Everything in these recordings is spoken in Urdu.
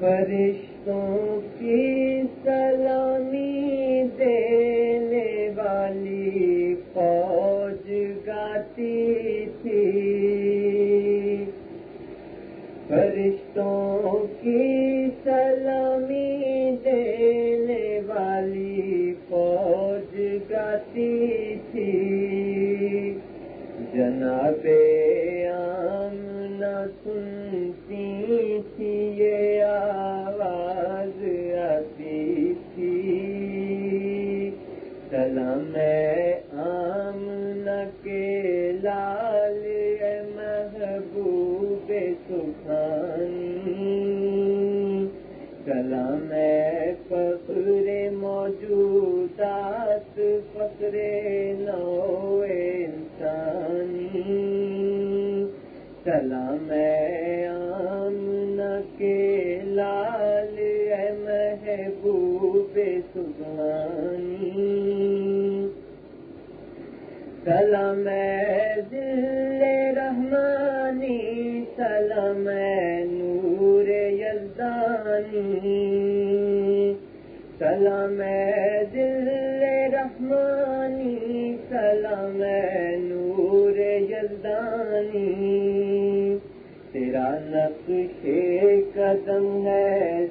فرشتوں کی سلامی دینے والی فوج گاتی سلام عام کے لال محبوب سخانی سلام فخر موجودات فخر نو سلام دل رحمانی، سلام نور یلدانی سلام دل رحمانی، سلام نور یلدانی تیرا نقش قدم ہے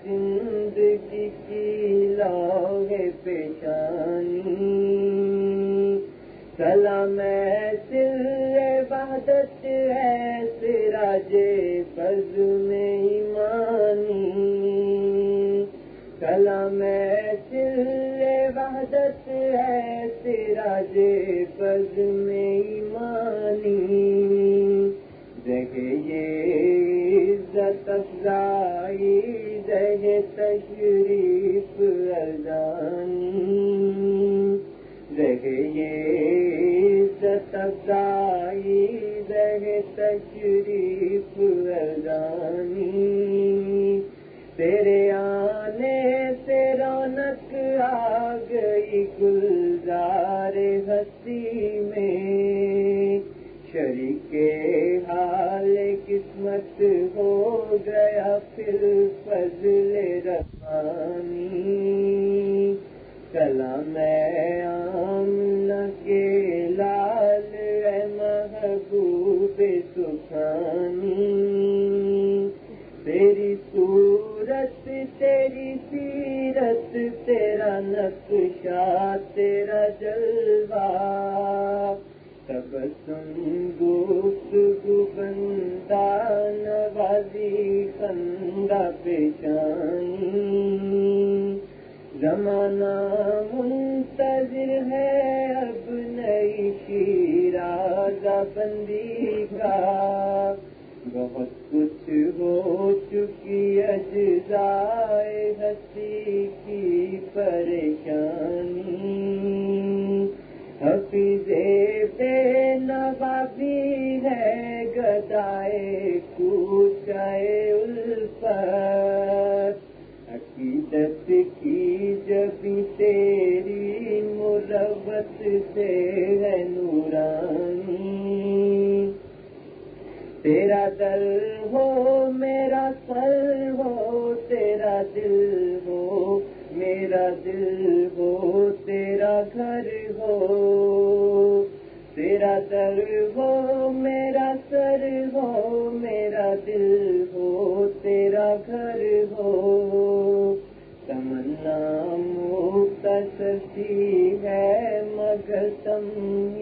سلام دل وحدت ہے، سراج فض میں ایمانی۔ کلام دل وحدت ہے، سراج فض میں ایمانی۔ دیکھے عزت افزائی دہ تشریف ارزانی۔ دیکھے یہ عزت دہ تشریف ارزانی تیرے آنے سے رونق آ گئی گلزار ہستی میں۔ شریک حال قسمت ہو گیا پھر فضل ربانی۔ صورت تیری سیرت، تیرا نقشہ، تیرا جلوہ۔ سب سن گفتگو بندہ، نوازی خندہ پیشانی۔ زمانہ منتظر ہے، اب نئی شیرازہ بندی کا۔ بہت کچھ ہو چکی اجزائے ہستی کی پریشانی۔ حفیظ بے نوابی ہے، گدائے کوچائے الفت۔ عقیدت کی جب تیری مروت سے ہے نورانی۔ تیرا دل ہو، میرا سر ہو، تیرا دل ہو، میرا دل ہو، تیرا گھر ہو۔ تیرا در ہو، میرا سر ہو، میرا دل ہو، تیرا گھر ہو۔ تمنا مختصی ہے، مگر تمید